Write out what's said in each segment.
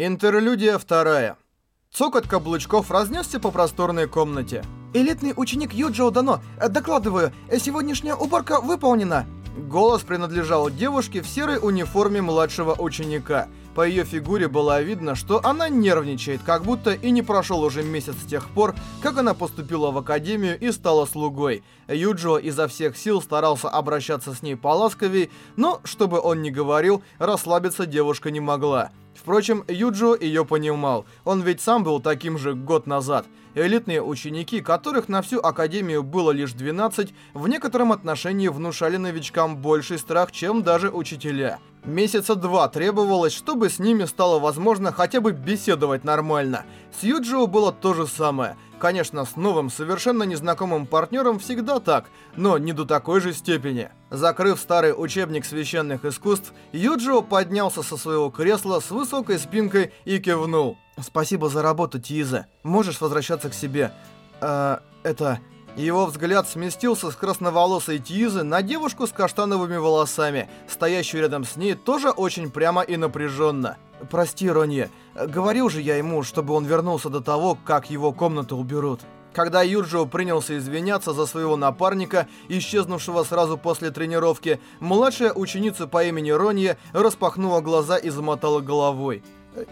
Интерлюдия вторая. Цокот каблучков разнесся по просторной комнате. Элитный ученик Юджио Дано, докладываю, сегодняшняя уборка выполнена. Голос принадлежал девушке в серой униформе младшего ученика. По ее фигуре было видно, что она нервничает, как будто и не прошел уже месяц с тех пор, как она поступила в академию и стала слугой. Юджио изо всех сил старался обращаться с ней поласковей, но, чтобы он не говорил, расслабиться девушка не могла. Впрочем, Юджио ее понимал, он ведь сам был таким же год назад – Элитные ученики, которых на всю Академию было лишь 12, в некотором отношении внушали новичкам больший страх, чем даже учителя. Месяца два требовалось, чтобы с ними стало возможно хотя бы беседовать нормально. С Юджио было то же самое. Конечно, с новым, совершенно незнакомым партнером всегда так, но не до такой же степени. Закрыв старый учебник священных искусств, Юджио поднялся со своего кресла с высокой спинкой и кивнул. Спасибо за работу, Тиза. Можешь возвращаться к себе. А, это... Его взгляд сместился с красноволосой Тизы на девушку с каштановыми волосами, стоящую рядом с ней тоже очень прямо и напряженно. «Прости, Ронье, говорил же я ему, чтобы он вернулся до того, как его комнату уберут». Когда Юджио принялся извиняться за своего напарника, исчезнувшего сразу после тренировки, младшая ученица по имени Ронье распахнула глаза и замотала головой.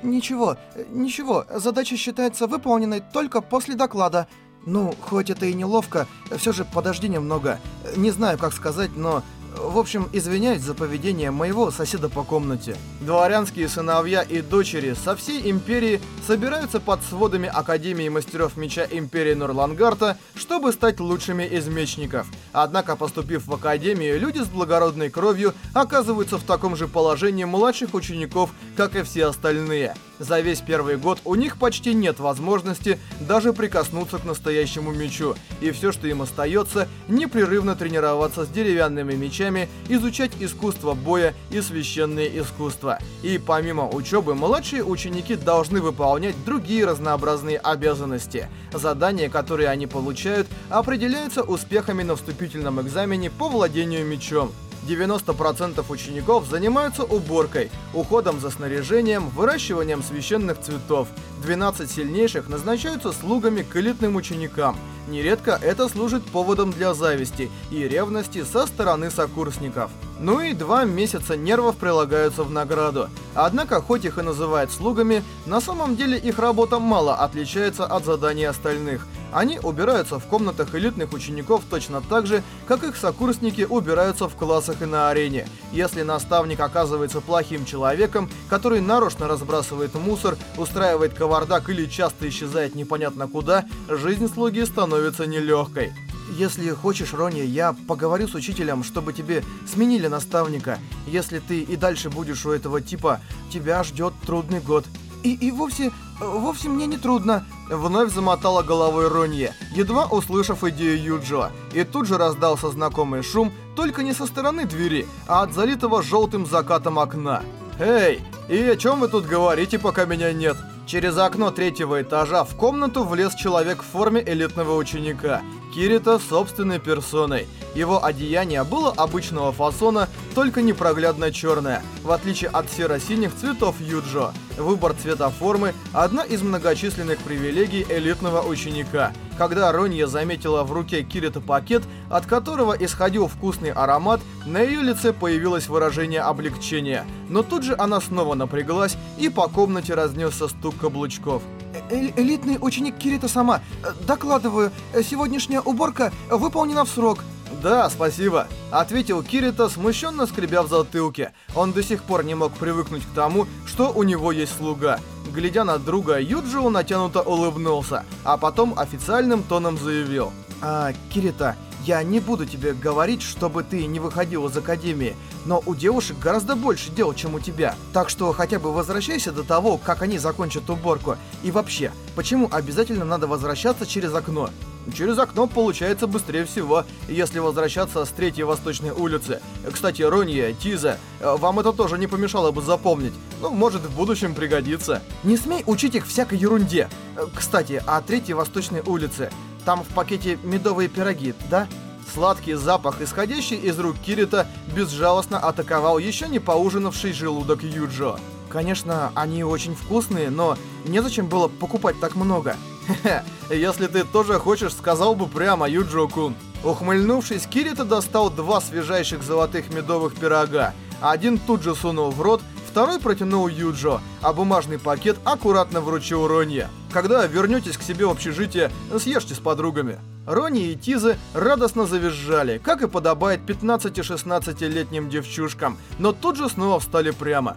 «Ничего, ничего, задача считается выполненной только после доклада. Ну, хоть это и неловко, все же подожди немного. Не знаю, как сказать, но в общем, извиняюсь за поведение моего соседа по комнате. Дворянские сыновья и дочери со всей империи собираются под сводами Академии Мастеров Меча Империи Нурлангарта, чтобы стать лучшими из мечников. Однако, поступив в Академию, люди с благородной кровью оказываются в таком же положении младших учеников, как и все остальные. За весь первый год у них почти нет возможности даже прикоснуться к настоящему мечу, и все, что им остается, непрерывно тренироваться с деревянными мечами, изучать искусство боя и священные искусства. И помимо учебы, младшие ученики должны выполнять другие разнообразные обязанности. Задания, которые они получают, определяются успехами на вступительном экзамене по владению мечом. 90% учеников занимаются уборкой, уходом за снаряжением, выращиванием священных цветов. 12 сильнейших назначаются слугами к элитным ученикам. Нередко это служит поводом для зависти и ревности со стороны сокурсников. Ну и два месяца нервов прилагаются в награду. Однако, хоть их и называют слугами, на самом деле их работа мало отличается от заданий остальных – они убираются в комнатах элитных учеников точно так же, как их сокурсники убираются в классах и на арене. Если наставник оказывается плохим человеком, который нарочно разбрасывает мусор, устраивает кавардак или часто исчезает непонятно куда, жизнь слуги становится нелегкой. Если хочешь, Рони, я поговорю с учителем, чтобы тебе сменили наставника. Если ты и дальше будешь у этого типа, тебя ждет трудный год. И, и вовсе Э, «Вовсе мне не трудно», — вновь замотала головой Ронье, едва услышав идею Юджио. И тут же раздался знакомый шум, только не со стороны двери, а от залитого желтым закатом окна. «Эй, и о чем вы тут говорите, пока меня нет?» Через окно третьего этажа в комнату влез человек в форме элитного ученика, Кирита собственной персоной. Его одеяние было обычного фасона, только непроглядно черное, в отличие от серо-синих цветов Юджо выбор цвета формы – одна из многочисленных привилегий элитного ученика. Когда Ронья заметила в руке Кирита пакет, от которого исходил вкусный аромат, на ее лице появилось выражение облегчения. Но тут же она снова напряглась, и по комнате разнесся стук каблучков. Э, э, э «Элитный ученик Кирита сама. Э, докладываю, сегодняшняя уборка выполнена в срок». «Да, спасибо», — ответил Кирита, смущенно скребя в затылке. Он до сих пор не мог привыкнуть к тому, что у него есть слуга. Глядя на друга, Юджи он натянуто улыбнулся, а потом официальным тоном заявил. «А, Кирита, я не буду тебе говорить, чтобы ты не выходил из академии, но у девушек гораздо больше дел, чем у тебя. Так что хотя бы возвращайся до того, как они закончат уборку. И вообще, почему обязательно надо возвращаться через окно? Через окно получается быстрее всего, если возвращаться с третьей восточной улицы. Кстати, Рония, Тиза, э, вам это тоже не помешало бы запомнить. Ну, может, в будущем пригодится. Не смей учить их всякой ерунде. Э, кстати, о третьей восточной улице. Там в пакете медовые пироги, да? Сладкий запах, исходящий из рук Кирита, безжалостно атаковал еще не поужинавший желудок Юджо. Конечно, они очень вкусные, но незачем было покупать так много. Если ты тоже хочешь, сказал бы прямо, Юджо-кун. Ухмыльнувшись, Кирита достал два свежайших золотых медовых пирога. Один тут же сунул в рот, второй протянул Юджо, а бумажный пакет аккуратно вручил Ронье. «Когда вернетесь к себе в общежитие, съешьте с подругами». Рони и Тизы радостно завизжали, как и подобает 15-16-летним девчушкам, но тут же снова встали прямо.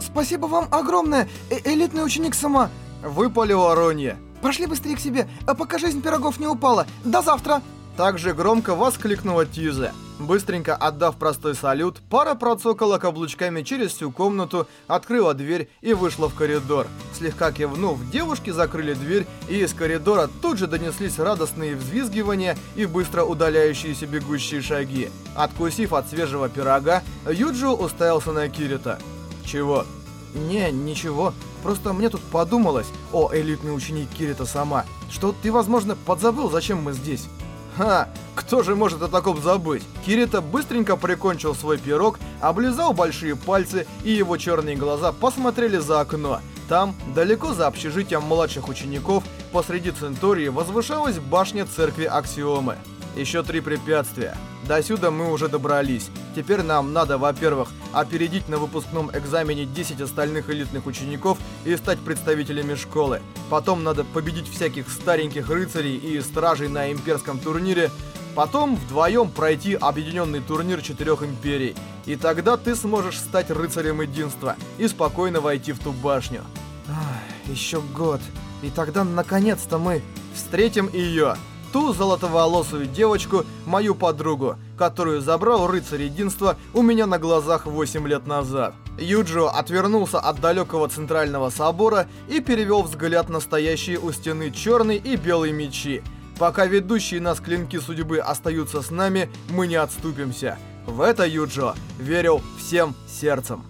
«Спасибо вам огромное, э элитный ученик сама!» Выпалила Ронья. Пошли быстрее к себе, а пока жизнь пирогов не упала. До завтра!» Также громко воскликнула Тьюзе. Быстренько отдав простой салют, пара процокала каблучками через всю комнату, открыла дверь и вышла в коридор. Слегка кивнув, девушки закрыли дверь, и из коридора тут же донеслись радостные взвизгивания и быстро удаляющиеся бегущие шаги. Откусив от свежего пирога, Юджу уставился на Кирита. «Чего?» «Не, ничего. Просто мне тут подумалось, о элитный ученик Кирита сама, что ты, возможно, подзабыл, зачем мы здесь». Ха, кто же может о таком забыть? Кирита быстренько прикончил свой пирог, облизал большие пальцы, и его черные глаза посмотрели за окно. Там, далеко за общежитием младших учеников, посреди Центурии возвышалась башня церкви Аксиомы. Еще три препятствия. До сюда мы уже добрались. Теперь нам надо, во-первых, опередить на выпускном экзамене 10 остальных элитных учеников и стать представителями школы. Потом надо победить всяких стареньких рыцарей и стражей на имперском турнире. Потом вдвоем пройти объединенный турнир четырех империй. И тогда ты сможешь стать рыцарем единства и спокойно войти в ту башню. Ах, еще год. И тогда наконец-то мы встретим ее ту золотоволосую девочку, мою подругу, которую забрал рыцарь единства у меня на глазах 8 лет назад. Юджио отвернулся от далекого центрального собора и перевел взгляд на стоящие у стены черный и белый мечи. Пока ведущие нас клинки судьбы остаются с нами, мы не отступимся. В это Юджо верил всем сердцем.